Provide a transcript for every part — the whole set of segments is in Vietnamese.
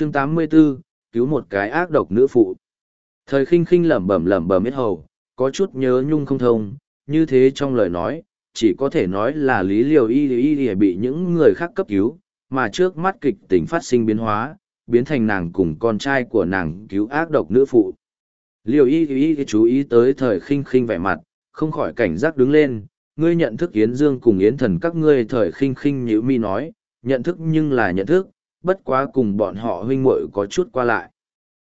chương 84, cứu một cái ác độc nữ phụ. Thời khinh khinh lẩm bẩm lẩm bẩm biết hầu, có chút nhớ nhung không thông, như thế trong lời nói, chỉ có thể nói là lý liều y y y bị những người khác cấp cứu, mà trước mắt kịch tình phát sinh biến hóa, biến thành nàng cùng con trai của nàng cứu ác độc nữ phụ. Liều y y chú ý tới thời khinh khinh vẻ mặt, không khỏi cảnh giác đứng lên, ngươi nhận thức Yến Dương cùng Yến Thần các ngươi thời khinh khinh như mi nói, nhận thức nhưng là nhận thức, bất quá cùng bọn họ huynh muội có chút qua lại.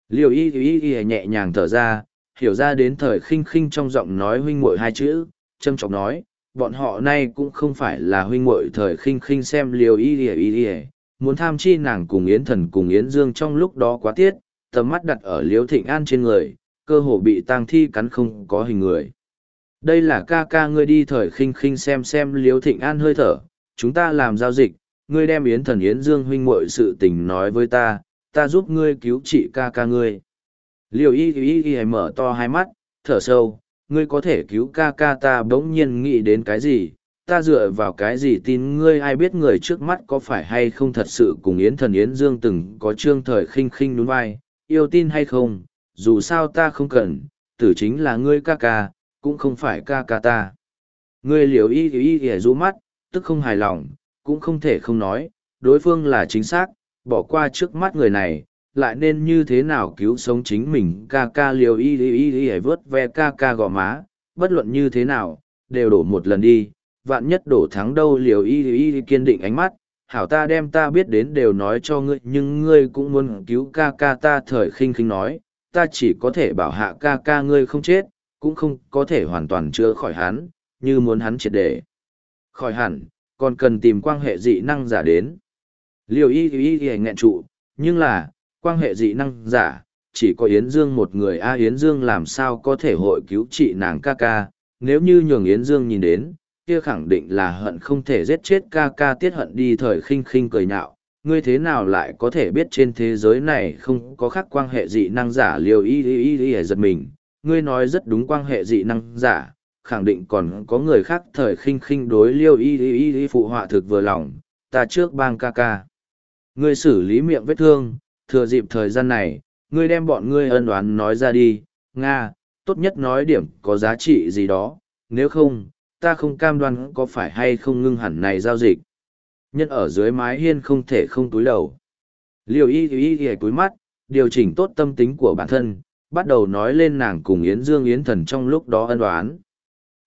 Liều y y y nhẹ nhàng thở ra, hiểu ra đến thời khinh khinh trong giọng nói huynh muội hai chữ, châm trọng nói, bọn họ nay cũng không phải là huynh muội thời khinh khinh xem liều y y y y, muốn tham chi nàng cùng Yến Thần cùng Yến Dương trong lúc đó quá tiết, tầm mắt đặt ở liễu thịnh an trên người, cơ hồ bị tang thi cắn không có hình người. Đây là ca ca ngươi đi thời khinh khinh xem xem liễu thịnh an hơi thở, chúng ta làm giao dịch, ngươi đem Yến Thần Yến Dương huynh muội sự tình nói với ta, ta giúp ngươi cứu trị ca ca ngươi. Liều y y y mở to hai mắt, thở sâu, ngươi có thể cứu ca ca ta bỗng nhiên nghĩ đến cái gì, ta dựa vào cái gì tin ngươi ai biết người trước mắt có phải hay không thật sự cùng Yến thần Yến Dương từng có trương thời khinh khinh đúng vai, yêu tin hay không, dù sao ta không cần, tử chính là ngươi ca ca, cũng không phải ca ca ta. Ngươi liều y y y rũ mắt, tức không hài lòng, cũng không thể không nói, đối phương là chính xác, bỏ qua trước mắt người này, lại nên như thế nào cứu sống chính mình ca ca liều y y y y vớt ve ca ca gò má, bất luận như thế nào, đều đổ một lần đi, vạn nhất đổ thắng đâu liều y y y kiên định ánh mắt, hảo ta đem ta biết đến đều nói cho ngươi nhưng ngươi cũng muốn cứu ca ca ta thời khinh khinh nói, ta chỉ có thể bảo hạ ca ca ngươi không chết, cũng không có thể hoàn toàn chữa khỏi hắn, như muốn hắn triệt để. Khỏi hẳn, còn cần tìm quan hệ dị năng giả đến. Liều y y y nghẹn trụ, nhưng là, quan hệ dị năng giả, chỉ có Yến Dương một người. A Yến Dương làm sao có thể hội cứu trị nàng ca ca, nếu như nhường Yến Dương nhìn đến, kia khẳng định là hận không thể giết chết ca ca tiết hận đi thời khinh khinh cười nhạo, ngươi thế nào lại có thể biết trên thế giới này không có khác quan hệ dị năng giả? Liều y y y y giật mình, ngươi nói rất đúng quan hệ dị năng giả, khẳng định còn có người khác thời khinh khinh đối liêu y y y y phụ họa thực vừa lòng, ta trước bang ca ca. Ngươi xử lý miệng vết thương, thừa dịp thời gian này, ngươi đem bọn ngươi ân oán nói ra đi, Nga, tốt nhất nói điểm có giá trị gì đó, nếu không, ta không cam đoan có phải hay không ngưng hẳn này giao dịch. Nhân ở dưới mái hiên không thể không túi đầu. Liều y y y túi mắt, điều chỉnh tốt tâm tính của bản thân, bắt đầu nói lên nàng cùng Yến Dương Yến Thần trong lúc đó ân oán.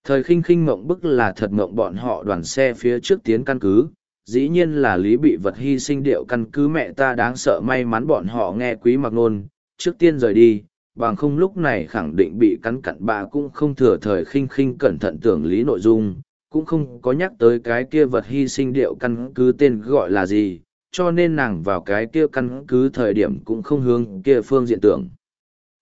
Thời khinh khinh mộng bức là thật mộng bọn họ đoàn xe phía trước tiến căn cứ, dĩ nhiên là lý bị vật hy sinh điệu căn cứ mẹ ta đáng sợ may mắn bọn họ nghe quý mặc nôn, trước tiên rời đi, bằng không lúc này khẳng định bị cắn cặn bà cũng không thừa thời khinh khinh cẩn thận tưởng lý nội dung, cũng không có nhắc tới cái kia vật hy sinh điệu căn cứ tên gọi là gì, cho nên nàng vào cái kia căn cứ thời điểm cũng không hướng kia phương diện tưởng.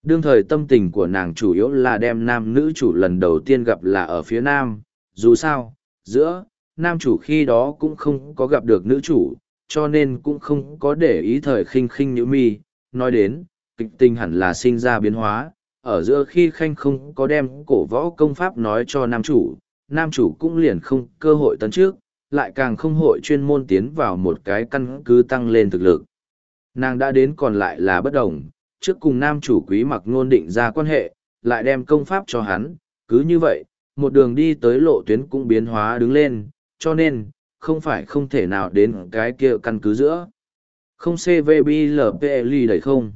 Đương thời tâm tình của nàng chủ yếu là đem nam nữ chủ lần đầu tiên gặp là ở phía nam, dù sao, giữa, nam chủ khi đó cũng không có gặp được nữ chủ, cho nên cũng không có để ý thời khinh khinh như mi. Nói đến, kịch tình hẳn là sinh ra biến hóa, ở giữa khi khanh không có đem cổ võ công pháp nói cho nam chủ, nam chủ cũng liền không cơ hội tấn trước, lại càng không hội chuyên môn tiến vào một cái căn cứ tăng lên thực lực. Nàng đã đến còn lại là bất đồng, trước cùng nam chủ quý mặc ngôn định ra quan hệ, lại đem công pháp cho hắn, cứ như vậy, một đường đi tới lộ tuyến cũng biến hóa đứng lên, cho nên, không phải không thể nào đến cái kia căn cứ giữa. Không CVBLPLI đầy không.